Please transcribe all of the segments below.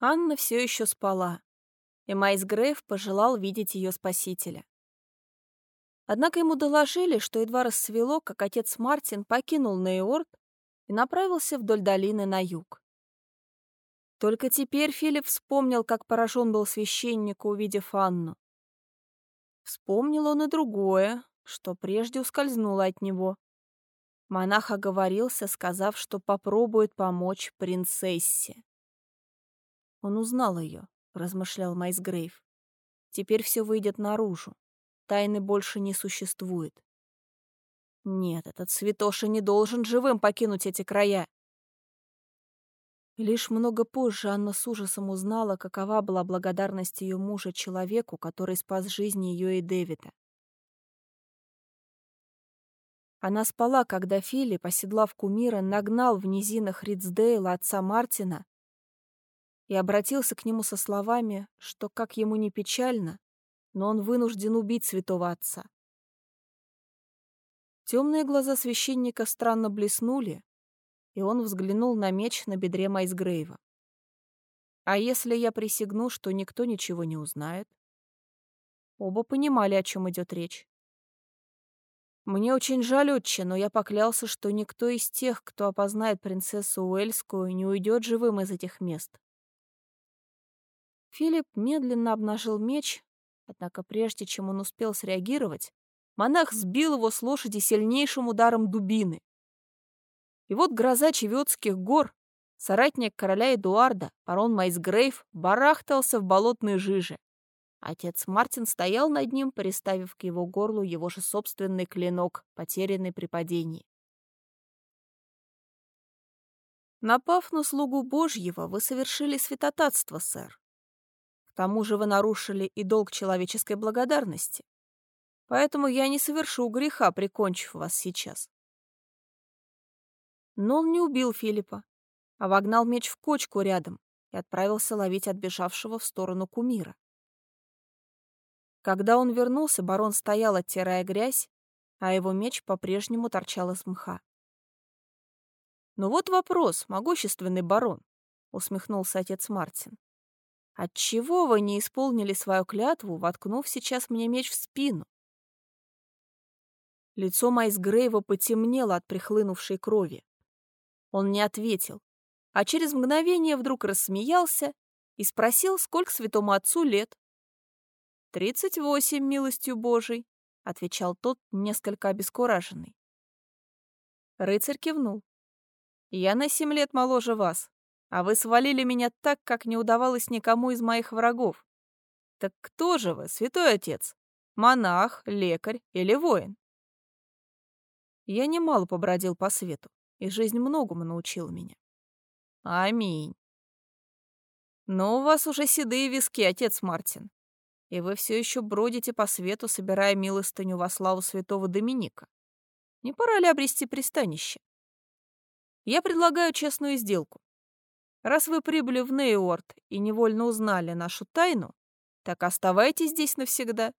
Анна все еще спала, и Майс Грейв пожелал видеть ее спасителя. Однако ему доложили, что едва рассвело, как отец Мартин покинул Нейорд и направился вдоль долины на юг. Только теперь Филипп вспомнил, как поражен был священник, увидев Анну. Вспомнил он и другое, что прежде ускользнуло от него. Монах оговорился, сказав, что попробует помочь принцессе. Он узнал ее, размышлял Майсгрейв. Теперь все выйдет наружу. Тайны больше не существует. Нет, этот святоша не должен живым покинуть эти края. Лишь много позже Анна с ужасом узнала, какова была благодарность ее мужа человеку, который спас жизни ее и Дэвида. Она спала, когда Филипп, оседлав кумира, нагнал в низинах Ридсдейла отца Мартина и обратился к нему со словами, что, как ему не печально, но он вынужден убить святого отца. Темные глаза священника странно блеснули, и он взглянул на меч на бедре Майсгрейва. «А если я присягну, что никто ничего не узнает?» Оба понимали, о чем идет речь. «Мне очень жаль, отче, но я поклялся, что никто из тех, кто опознает принцессу Уэльскую, не уйдет живым из этих мест». Филипп медленно обнажил меч, однако прежде чем он успел среагировать, монах сбил его с лошади сильнейшим ударом дубины. И вот гроза Чевётских гор, соратник короля Эдуарда, барон Майсгрейв, барахтался в болотной жиже. Отец Мартин стоял над ним, приставив к его горлу его же собственный клинок, потерянный при падении. Напав на слугу Божьего, вы совершили святотатство, сэр. Тому же вы нарушили и долг человеческой благодарности. Поэтому я не совершу греха, прикончив вас сейчас. Но он не убил Филиппа, а вогнал меч в кочку рядом и отправился ловить отбежавшего в сторону кумира. Когда он вернулся, барон стоял, оттирая грязь, а его меч по-прежнему торчал из мха. «Ну вот вопрос, могущественный барон», — усмехнулся отец Мартин. «Отчего вы не исполнили свою клятву, воткнув сейчас мне меч в спину?» Лицо Майс Грейва потемнело от прихлынувшей крови. Он не ответил, а через мгновение вдруг рассмеялся и спросил, сколько святому отцу лет. «Тридцать восемь, милостью Божией», — отвечал тот, несколько обескураженный. Рыцарь кивнул. «Я на семь лет моложе вас, а вы свалили меня так, как не удавалось никому из моих врагов. Так кто же вы, святой отец? Монах, лекарь или воин?» Я немало побродил по свету и жизнь многому научила меня. Аминь. Но у вас уже седые виски, отец Мартин, и вы все еще бродите по свету, собирая милостыню во славу святого Доминика. Не пора ли обрести пристанище? Я предлагаю честную сделку. Раз вы прибыли в Нейорд и невольно узнали нашу тайну, так оставайтесь здесь навсегда.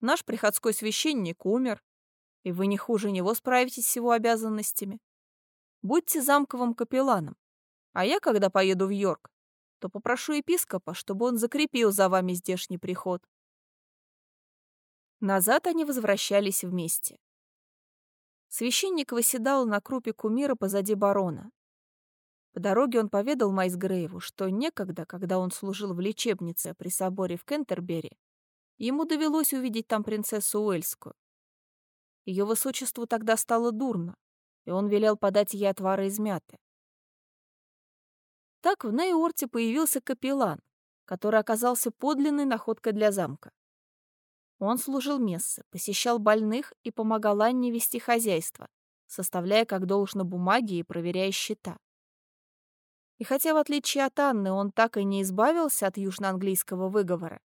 Наш приходской священник умер, и вы не хуже него справитесь с его обязанностями. Будьте замковым капелланом. А я, когда поеду в Йорк, то попрошу епископа, чтобы он закрепил за вами здешний приход. Назад они возвращались вместе. Священник восседал на крупе кумира позади барона. По дороге он поведал Майсгрейву, что некогда, когда он служил в лечебнице при соборе в Кентербери, ему довелось увидеть там принцессу Уэльскую. Ее высочеству тогда стало дурно, и он велел подать ей отвары из мяты. Так в Нейорте появился капеллан, который оказался подлинной находкой для замка. Он служил мессы, посещал больных и помогал Анне вести хозяйство, составляя как должно бумаги и проверяя счета. И хотя, в отличие от Анны, он так и не избавился от южноанглийского выговора,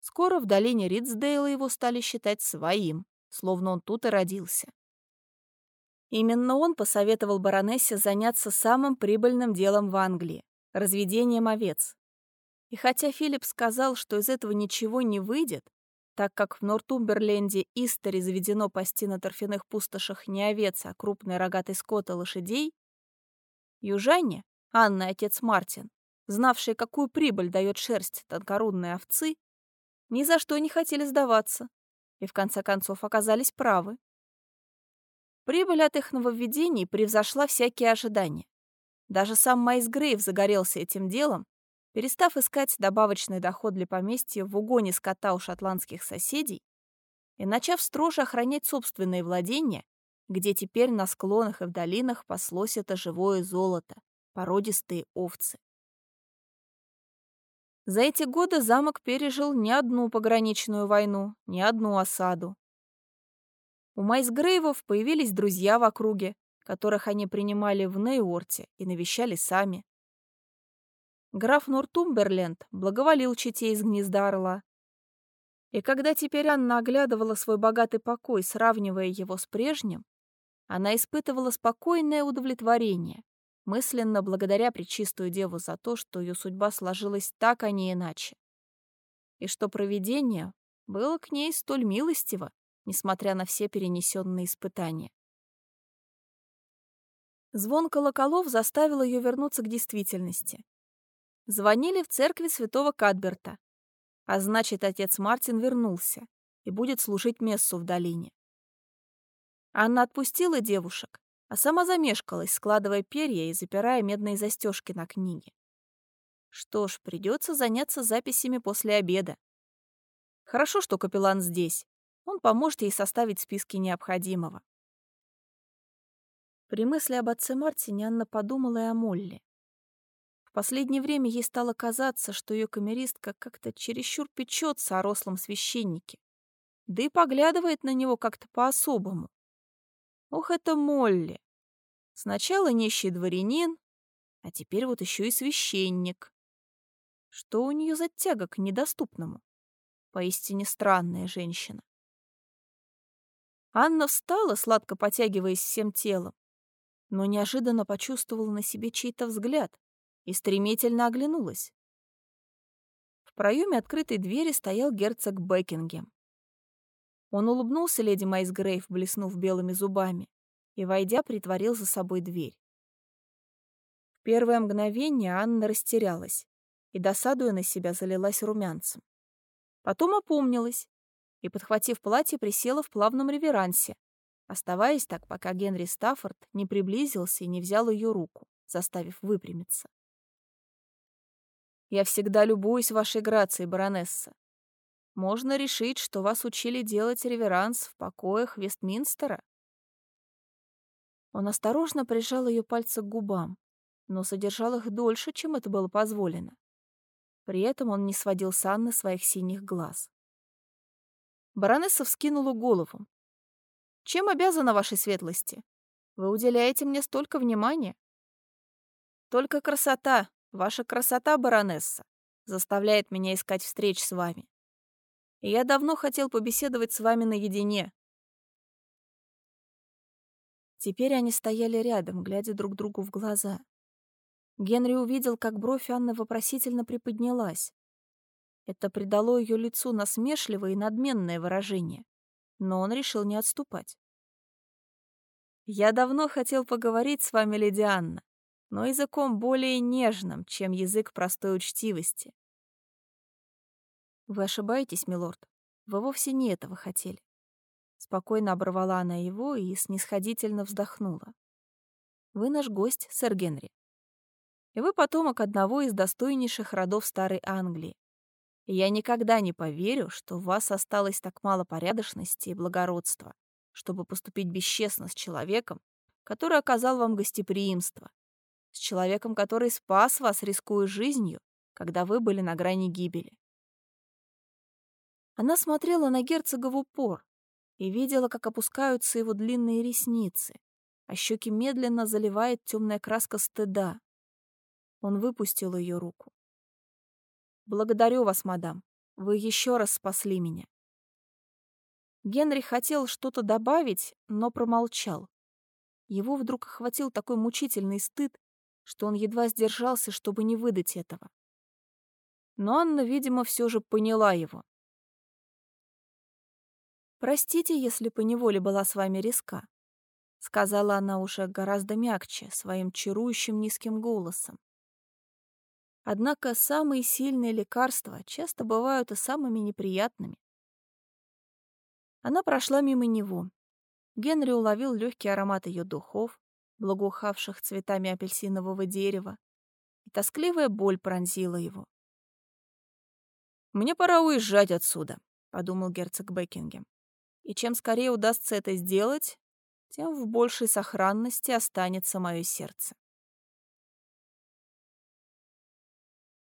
скоро в долине Ридсдейла его стали считать своим, словно он тут и родился. Именно он посоветовал баронессе заняться самым прибыльным делом в Англии — разведением овец. И хотя Филипп сказал, что из этого ничего не выйдет, так как в Нортумберленде Истори заведено пасти на торфяных пустошах не овец, а крупный рогатый скот и лошадей, южане, Анна и отец Мартин, знавшие, какую прибыль дает шерсть тонкорудной овцы, ни за что не хотели сдаваться и в конце концов оказались правы. Прибыль от их нововведений превзошла всякие ожидания. Даже сам Майс Грейв загорелся этим делом, перестав искать добавочный доход для поместья в угоне скота у шотландских соседей и начав строже охранять собственные владения, где теперь на склонах и в долинах паслось это живое золото, породистые овцы. За эти годы замок пережил не одну пограничную войну, не одну осаду. У Майсгрейвов появились друзья в округе, которых они принимали в Нейорте и навещали сами. Граф Нортумберленд благоволил чете из гнезда орла. И когда теперь Анна оглядывала свой богатый покой, сравнивая его с прежним, она испытывала спокойное удовлетворение, мысленно благодаря Пречистую Деву за то, что ее судьба сложилась так, а не иначе. И что провидение было к ней столь милостиво, несмотря на все перенесенные испытания. Звон колоколов заставил ее вернуться к действительности. Звонили в церкви святого Кадберта, а значит, отец Мартин вернулся и будет служить мессу в долине. Анна отпустила девушек, а сама замешкалась, складывая перья и запирая медные застежки на книге. Что ж, придется заняться записями после обеда. Хорошо, что капеллан здесь. Он поможет ей составить списки необходимого. При мысли об отце Мартине Анна подумала и о Молле. В последнее время ей стало казаться, что ее камеристка как-то чересчур печется о рослом священнике, да и поглядывает на него как-то по-особому. Ох, это Молли. Сначала нищий дворянин, а теперь вот еще и священник. Что у нее за тяга к недоступному? Поистине странная женщина. Анна встала, сладко потягиваясь всем телом, но неожиданно почувствовала на себе чей-то взгляд и стремительно оглянулась. В проеме открытой двери стоял герцог Бекингем. Он улыбнулся леди Майсгрейв, блеснув белыми зубами, и, войдя, притворил за собой дверь. В первое мгновение Анна растерялась и, досадуя на себя, залилась румянцем. Потом опомнилась и, подхватив платье, присела в плавном реверансе, оставаясь так, пока Генри Стаффорд не приблизился и не взял ее руку, заставив выпрямиться. «Я всегда любуюсь вашей грацией, баронесса. Можно решить, что вас учили делать реверанс в покоях Вестминстера». Он осторожно прижал ее пальцы к губам, но содержал их дольше, чем это было позволено. При этом он не сводил с Анны своих синих глаз. Баронесса вскинула голову, чем обязана вашей светлости? Вы уделяете мне столько внимания. Только красота, ваша красота, баронесса, заставляет меня искать встреч с вами. Я давно хотел побеседовать с вами наедине. Теперь они стояли рядом, глядя друг другу в глаза. Генри увидел, как бровь Анны вопросительно приподнялась. Это придало ее лицу насмешливое и надменное выражение но он решил не отступать. «Я давно хотел поговорить с вами, леди Анна, но языком более нежным, чем язык простой учтивости». «Вы ошибаетесь, милорд. Вы вовсе не этого хотели». Спокойно оборвала она его и снисходительно вздохнула. «Вы наш гость, сэр Генри. И вы потомок одного из достойнейших родов Старой Англии. И я никогда не поверю, что у вас осталось так мало порядочности и благородства, чтобы поступить бесчестно с человеком, который оказал вам гостеприимство, с человеком, который спас вас, рискуя жизнью, когда вы были на грани гибели. Она смотрела на герцога в упор и видела, как опускаются его длинные ресницы, а щеки медленно заливает темная краска стыда. Он выпустил ее руку. Благодарю вас, мадам. Вы еще раз спасли меня. Генри хотел что-то добавить, но промолчал. Его вдруг охватил такой мучительный стыд, что он едва сдержался, чтобы не выдать этого. Но Анна, видимо, все же поняла его. «Простите, если поневоле была с вами резка», — сказала она уже гораздо мягче, своим чарующим низким голосом. Однако самые сильные лекарства часто бывают и самыми неприятными. Она прошла мимо него. Генри уловил легкий аромат ее духов, благоухавших цветами апельсинового дерева, и тоскливая боль пронзила его. «Мне пора уезжать отсюда», — подумал герцог Бекингем. «И чем скорее удастся это сделать, тем в большей сохранности останется мое сердце».